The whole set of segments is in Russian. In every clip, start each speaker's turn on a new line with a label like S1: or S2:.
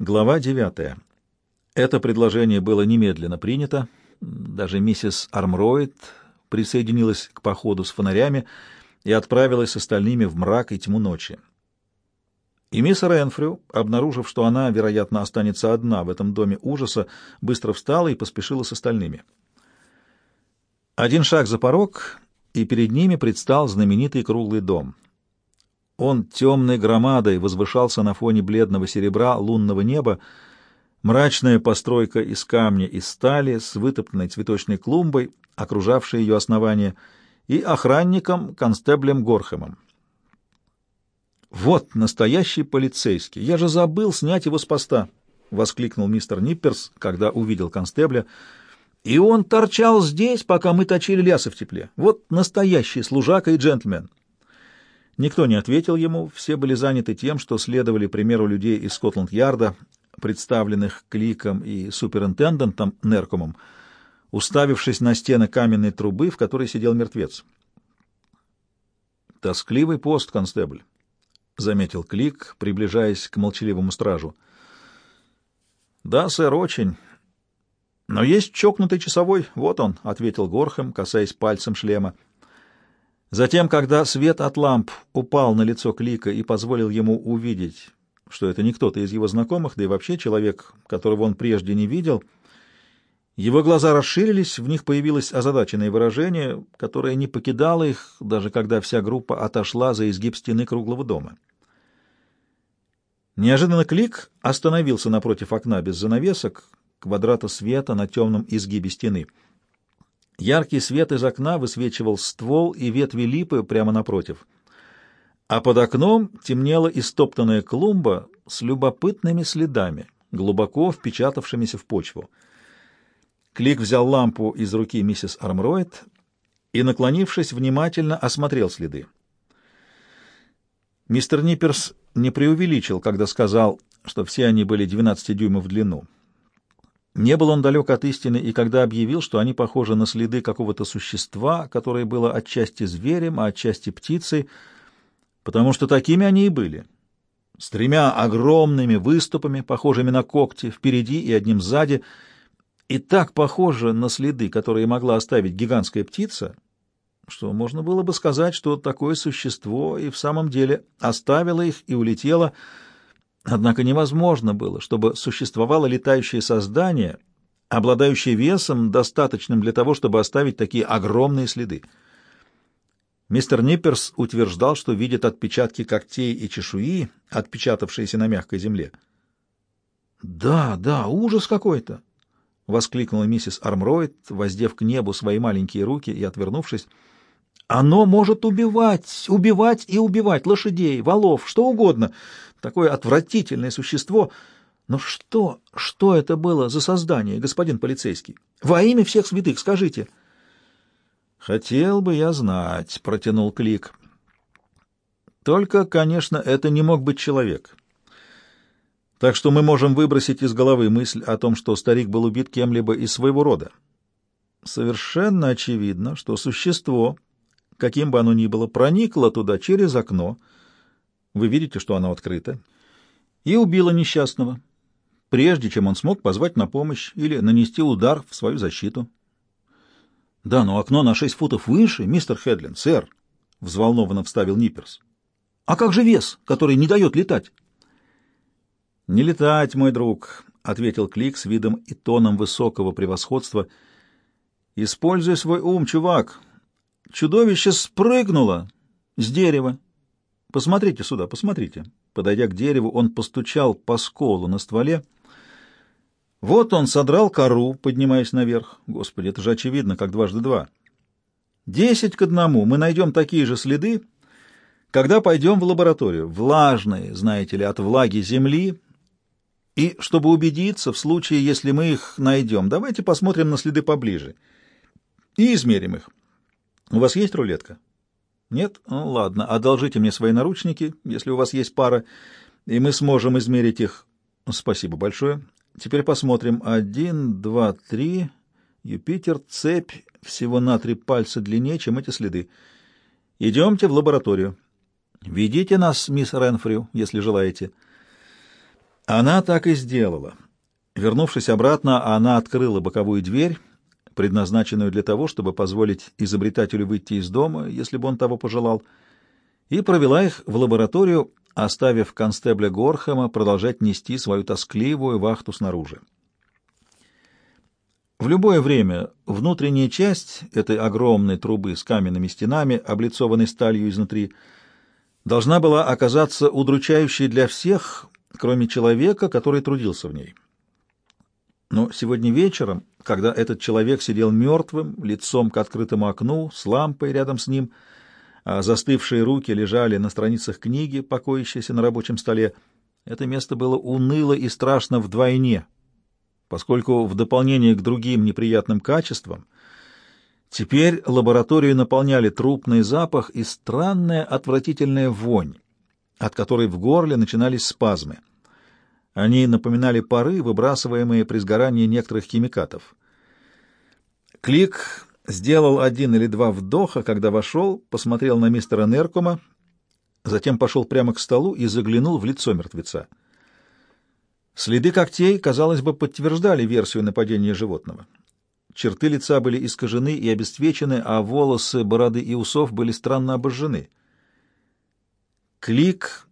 S1: Глава 9. Это предложение было немедленно принято. Даже миссис Армроид присоединилась к походу с фонарями и отправилась с остальными в мрак и тьму ночи. И мисс Ренфрю, обнаружив, что она, вероятно, останется одна в этом доме ужаса, быстро встала и поспешила с остальными. Один шаг за порог, и перед ними предстал знаменитый круглый дом — он темной громадой возвышался на фоне бледного серебра лунного неба, мрачная постройка из камня и стали с вытоптанной цветочной клумбой, окружавшей ее основание, и охранником констеблем Горхемом. «Вот настоящий полицейский! Я же забыл снять его с поста!» — воскликнул мистер Нипперс, когда увидел констебля. «И он торчал здесь, пока мы точили лясы в тепле. Вот настоящий служака и джентльмен!» Никто не ответил ему, все были заняты тем, что следовали примеру людей из Скотланд-Ярда, представленных Кликом и суперинтендантом Неркомом, уставившись на стены каменной трубы, в которой сидел мертвец. «Тоскливый пост, констебль», — заметил Клик, приближаясь к молчаливому стражу. «Да, сэр, очень. Но есть чокнутый часовой, вот он», — ответил Горхем, касаясь пальцем шлема. Затем, когда свет от ламп упал на лицо Клика и позволил ему увидеть, что это не кто-то из его знакомых, да и вообще человек, которого он прежде не видел, его глаза расширились, в них появилось озадаченное выражение, которое не покидало их, даже когда вся группа отошла за изгиб стены круглого дома. Неожиданно Клик остановился напротив окна без занавесок, квадрата света на темном изгибе стены — Яркий свет из окна высвечивал ствол и ветви липы прямо напротив. А под окном темнела истоптанная клумба с любопытными следами, глубоко впечатавшимися в почву. Клик взял лампу из руки миссис Армроид и, наклонившись, внимательно осмотрел следы. Мистер Нипперс не преувеличил, когда сказал, что все они были 12 дюймов в длину. Не был он далек от истины и когда объявил, что они похожи на следы какого-то существа, которое было отчасти зверем, а отчасти птицей, потому что такими они и были. С тремя огромными выступами, похожими на когти, впереди и одним сзади, и так похожи на следы, которые могла оставить гигантская птица, что можно было бы сказать, что такое существо и в самом деле оставило их и улетело, Однако невозможно было, чтобы существовало летающее создание, обладающее весом, достаточным для того, чтобы оставить такие огромные следы. Мистер Нипперс утверждал, что видит отпечатки когтей и чешуи, отпечатавшиеся на мягкой земле. «Да, да, ужас какой-то!» — воскликнула миссис Армроид, воздев к небу свои маленькие руки и отвернувшись. «Оно может убивать, убивать и убивать лошадей, волов, что угодно!» такое отвратительное существо. Но что, что это было за создание, господин полицейский? Во имя всех святых скажите. Хотел бы я знать, протянул Клик. Только, конечно, это не мог быть человек. Так что мы можем выбросить из головы мысль о том, что старик был убит кем-либо из своего рода. Совершенно очевидно, что существо, каким бы оно ни было, проникло туда через окно — вы видите, что оно открыто. И убило несчастного, прежде чем он смог позвать на помощь или нанести удар в свою защиту. — Да, но окно на шесть футов выше, мистер Хедлин, сэр, — взволнованно вставил Нипперс. — А как же вес, который не дает летать? — Не летать, мой друг, — ответил Клик с видом и тоном высокого превосходства. — Используй свой ум, чувак. Чудовище спрыгнуло с дерева Посмотрите сюда, посмотрите. Подойдя к дереву, он постучал по сколу на стволе. Вот он содрал кору, поднимаясь наверх. Господи, это же очевидно, как дважды два. Десять к одному мы найдем такие же следы, когда пойдем в лабораторию. Влажные, знаете ли, от влаги земли. И чтобы убедиться, в случае, если мы их найдем, давайте посмотрим на следы поближе и измерим их. У вас есть рулетка? Нет? Ну, ладно, одолжите мне свои наручники, если у вас есть пара, и мы сможем измерить их. Спасибо большое. Теперь посмотрим. Один, два, три. Юпитер, цепь, всего на три пальца длиннее, чем эти следы. Идемте в лабораторию. Ведите нас, мисс Ренфрю, если желаете. Она так и сделала. Вернувшись обратно, она открыла боковую дверь, предназначенную для того, чтобы позволить изобретателю выйти из дома, если бы он того пожелал, и провела их в лабораторию, оставив констебля Горхэма продолжать нести свою тоскливую вахту снаружи. В любое время внутренняя часть этой огромной трубы с каменными стенами, облицованной сталью изнутри, должна была оказаться удручающей для всех, кроме человека, который трудился в ней. Но сегодня вечером, когда этот человек сидел мертвым, лицом к открытому окну, с лампой рядом с ним, а застывшие руки лежали на страницах книги, покоящейся на рабочем столе, это место было уныло и страшно вдвойне, поскольку в дополнение к другим неприятным качествам теперь лабораторию наполняли трупный запах и странная отвратительная вонь, от которой в горле начинались спазмы. Они напоминали пары, выбрасываемые при сгорании некоторых химикатов. Клик сделал один или два вдоха, когда вошел, посмотрел на мистера Неркума, затем пошел прямо к столу и заглянул в лицо мертвеца. Следы когтей, казалось бы, подтверждали версию нападения животного. Черты лица были искажены и обесцвечены, а волосы, бороды и усов были странно обожжены. Клик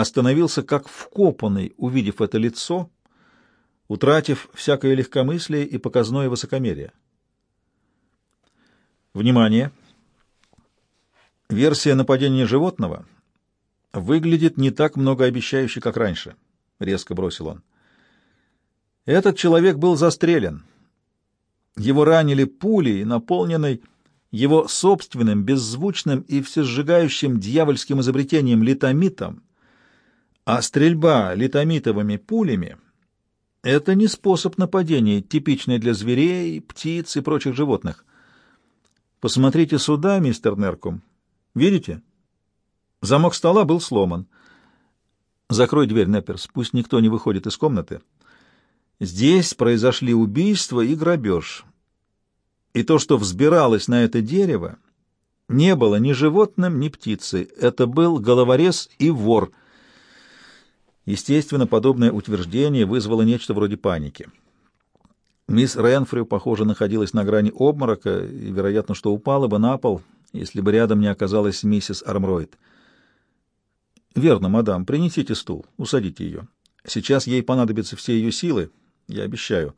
S1: остановился как вкопанный, увидев это лицо, утратив всякое легкомыслие и показное высокомерие. Внимание! Версия нападения животного выглядит не так многообещающе, как раньше, — резко бросил он. Этот человек был застрелен. Его ранили пулей, наполненной его собственным, беззвучным и всесжигающим дьявольским изобретением литомитом, а стрельба литомитовыми пулями — это не способ нападения, типичный для зверей, птиц и прочих животных. Посмотрите сюда, мистер Неркум. Видите? Замок стола был сломан. Закрой дверь, Непперс, пусть никто не выходит из комнаты. Здесь произошли убийство и грабеж. И то, что взбиралось на это дерево, не было ни животным, ни птицей. Это был головорез и вор — Естественно, подобное утверждение вызвало нечто вроде паники. Мисс Ренфрю, похоже, находилась на грани обморока и, вероятно, что упала бы на пол, если бы рядом не оказалась миссис Армройд. «Верно, мадам, принесите стул, усадите ее. Сейчас ей понадобятся все ее силы, я обещаю.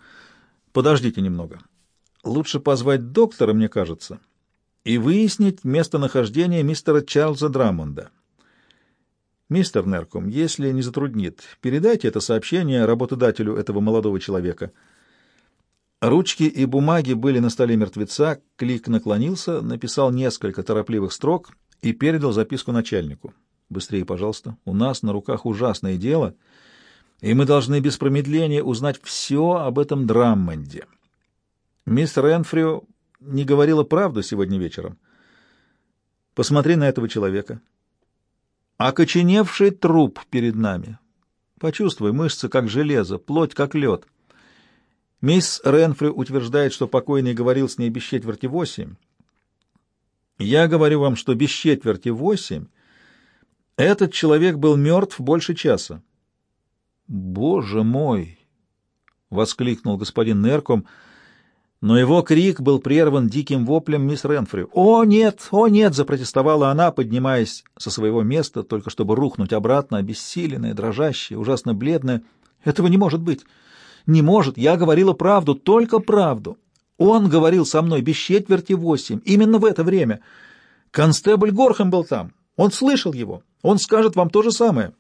S1: Подождите немного. Лучше позвать доктора, мне кажется, и выяснить местонахождение мистера Чарльза Драмонда». «Мистер Неркум, если не затруднит, передайте это сообщение работодателю этого молодого человека». Ручки и бумаги были на столе мертвеца, Клик наклонился, написал несколько торопливых строк и передал записку начальнику. «Быстрее, пожалуйста, у нас на руках ужасное дело, и мы должны без промедления узнать все об этом Драммонде». Мисс Ренфрю не говорила правду сегодня вечером. «Посмотри на этого человека» окоченевший труп перед нами. Почувствуй, мышцы как железо, плоть как лед. Мисс Ренфри утверждает, что покойный говорил с ней без четверти восемь. Я говорю вам, что без четверти восемь этот человек был мертв больше часа. «Боже мой!» — воскликнул господин Нерком — но его крик был прерван диким воплем мисс Ренфри. «О, нет! О, нет!» — запротестовала она, поднимаясь со своего места, только чтобы рухнуть обратно, обессиленная, дрожащая, ужасно бледная. «Этого не может быть! Не может! Я говорила правду, только правду! Он говорил со мной без четверти восемь, именно в это время. Констебль Горхам был там. Он слышал его. Он скажет вам то же самое».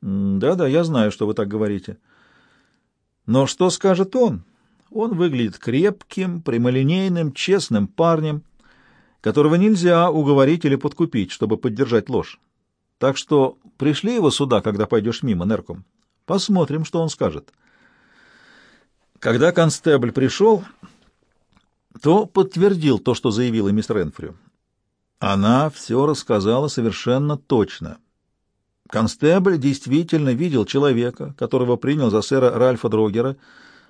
S1: «Да-да, я знаю, что вы так говорите». «Но что скажет он?» Он выглядит крепким, прямолинейным, честным парнем, которого нельзя уговорить или подкупить, чтобы поддержать ложь. Так что пришли его сюда, когда пойдешь мимо, Нерком. Посмотрим, что он скажет. Когда констебль пришел, то подтвердил то, что заявила мисс Ренфрю. Она все рассказала совершенно точно. Констебль действительно видел человека, которого принял за сэра Ральфа Дрогера,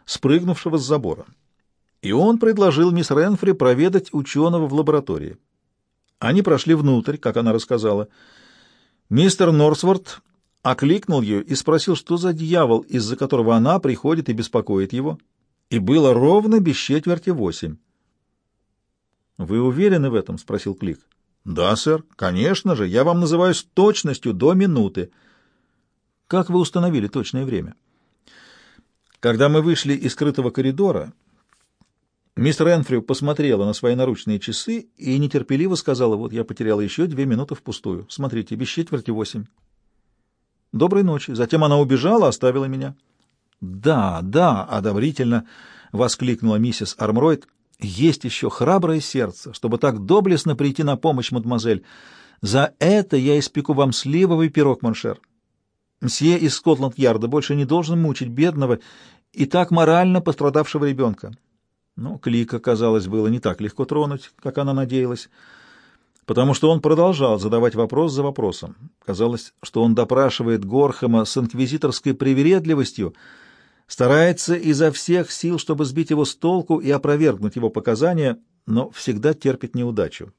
S1: спрыгнувшего с забора. И он предложил мисс Ренфри проведать ученого в лаборатории. Они прошли внутрь, как она рассказала. Мистер Норсворт окликнул ее и спросил, что за дьявол, из-за которого она приходит и беспокоит его. И было ровно без четверти восемь. «Вы уверены в этом?» — спросил Клик. «Да, сэр, конечно же. Я вам называю с точностью до минуты». «Как вы установили точное время?» Когда мы вышли из скрытого коридора, мистер Энфрю посмотрела на свои наручные часы и нетерпеливо сказала, «Вот я потеряла еще две минуты впустую. Смотрите, без четверти восемь». «Доброй ночи». Затем она убежала, оставила меня. «Да, да», — одобрительно воскликнула миссис Армройд, есть еще храброе сердце, чтобы так доблестно прийти на помощь, мадемуазель. За это я испеку вам сливовый пирог, Моншер. Мсье из Скотланд-Ярда больше не должен мучить бедного и так морально пострадавшего ребенка. Но Клика, казалось, было не так легко тронуть, как она надеялась, потому что он продолжал задавать вопрос за вопросом. Казалось, что он допрашивает Горхема с инквизиторской привередливостью, старается изо всех сил, чтобы сбить его с толку и опровергнуть его показания, но всегда терпит неудачу.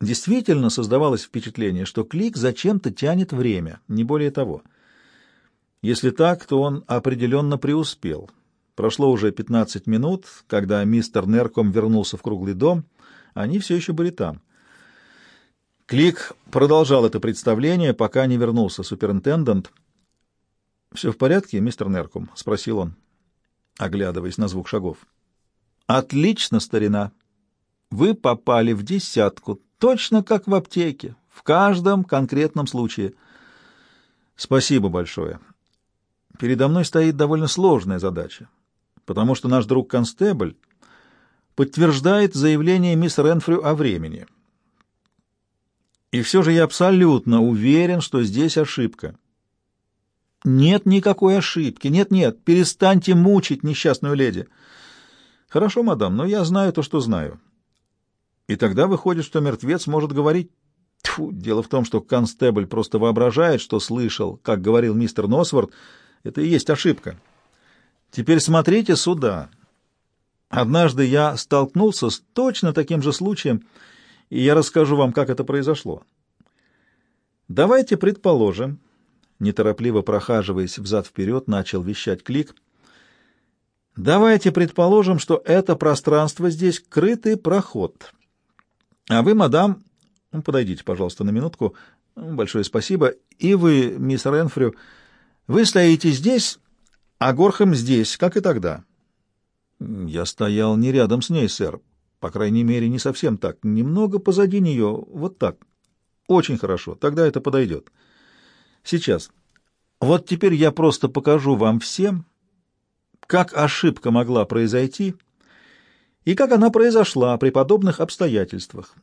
S1: Действительно создавалось впечатление, что Клик зачем-то тянет время, не более того. Если так, то он определенно преуспел. Прошло уже 15 минут, когда мистер Нерком вернулся в круглый дом, они все еще были там. Клик продолжал это представление, пока не вернулся суперинтендант — «Все в порядке, мистер Неркум?» — спросил он, оглядываясь на звук шагов. «Отлично, старина. Вы попали в десятку, точно как в аптеке, в каждом конкретном случае. Спасибо большое. Передо мной стоит довольно сложная задача, потому что наш друг Констебль подтверждает заявление мисс Ренфрю о времени. И все же я абсолютно уверен, что здесь ошибка». Нет никакой ошибки. Нет-нет, перестаньте мучить несчастную леди. Хорошо, мадам, но я знаю то, что знаю. И тогда выходит, что мертвец может говорить... Тьфу, дело в том, что констебль просто воображает, что слышал, как говорил мистер Носворд. Это и есть ошибка. Теперь смотрите сюда. Однажды я столкнулся с точно таким же случаем, и я расскажу вам, как это произошло. Давайте предположим, неторопливо прохаживаясь взад-вперед, начал вещать клик. «Давайте предположим, что это пространство здесь крытый проход. А вы, мадам, ну, подойдите, пожалуйста, на минутку. Большое спасибо. И вы, мисс Ренфрю, вы стоите здесь, а Горхам здесь, как и тогда». «Я стоял не рядом с ней, сэр. По крайней мере, не совсем так. Немного позади нее, вот так. Очень хорошо. Тогда это подойдет». Сейчас. Вот теперь я просто покажу вам всем, как ошибка могла произойти и как она произошла при подобных обстоятельствах.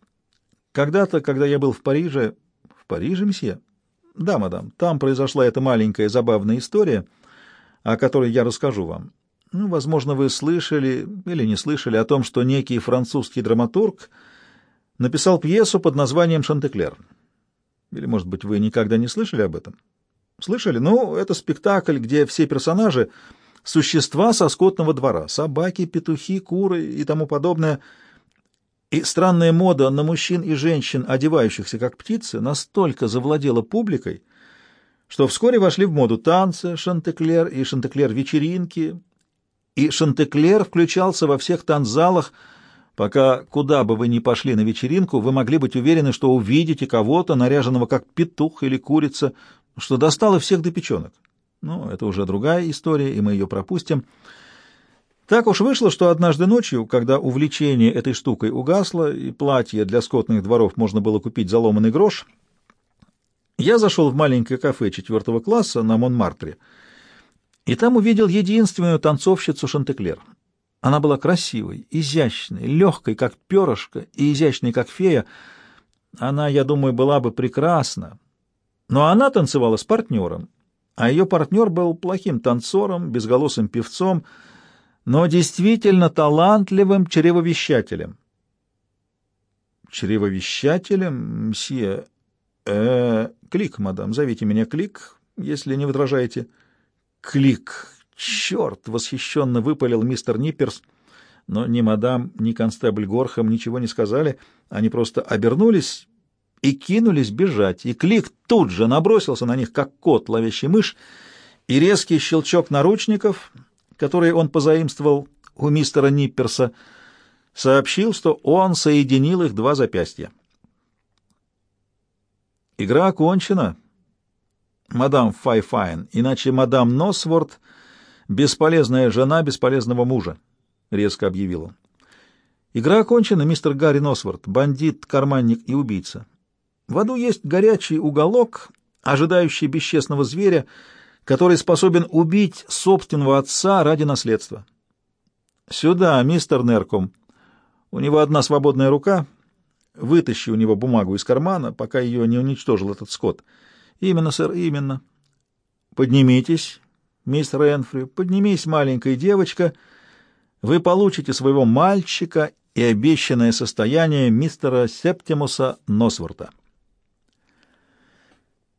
S1: Когда-то, когда я был в Париже... В Париже, месье? Да, мадам, там произошла эта маленькая забавная история, о которой я расскажу вам. Ну, возможно, вы слышали или не слышали о том, что некий французский драматург написал пьесу под названием «Шантеклер». Или, может быть, вы никогда не слышали об этом? Слышали? Ну, это спектакль, где все персонажи — существа со скотного двора. Собаки, петухи, куры и тому подобное. И странная мода на мужчин и женщин, одевающихся как птицы, настолько завладела публикой, что вскоре вошли в моду танцы, шантеклер и шантеклер-вечеринки, и шантеклер включался во всех танцзалах, Пока куда бы вы ни пошли на вечеринку, вы могли быть уверены, что увидите кого-то, наряженного как петух или курица, что достало всех до печенок. Ну, это уже другая история, и мы ее пропустим. Так уж вышло, что однажды ночью, когда увлечение этой штукой угасло, и платье для скотных дворов можно было купить за ломаный грош, я зашел в маленькое кафе четвертого класса на Монмартре, и там увидел единственную танцовщицу Шантеклер — она была красивой, изящной, легкой, как перышко, и изящной, как фея. Она, я думаю, была бы прекрасна. Но она танцевала с партнером, а ее партнер был плохим танцором, безголосым певцом, но действительно талантливым чревовещателем. Чревовещателем, мсье? Э, клик, мадам, зовите меня Клик, если не возражаете. Клик, «Черт!» — восхищенно выпалил мистер Нипперс. Но ни мадам, ни констебль Горхам ничего не сказали. Они просто обернулись и кинулись бежать, и Клик тут же набросился на них, как кот, ловящий мышь, и резкий щелчок наручников, которые он позаимствовал у мистера Нипперса, сообщил, что он соединил их два запястья. «Игра окончена, мадам Файфайн, иначе мадам Носворд — бесполезная жена бесполезного мужа», — резко объявила. «Игра окончена, мистер Гарри Носворд, бандит, карманник и убийца. В аду есть горячий уголок, ожидающий бесчестного зверя, который способен убить собственного отца ради наследства. Сюда, мистер Нерком. У него одна свободная рука. Вытащи у него бумагу из кармана, пока ее не уничтожил этот скот. Именно, сэр, именно. Поднимитесь, мистер Энфри, поднимись, маленькая девочка. Вы получите своего мальчика и обещанное состояние мистера Септимуса Носворта.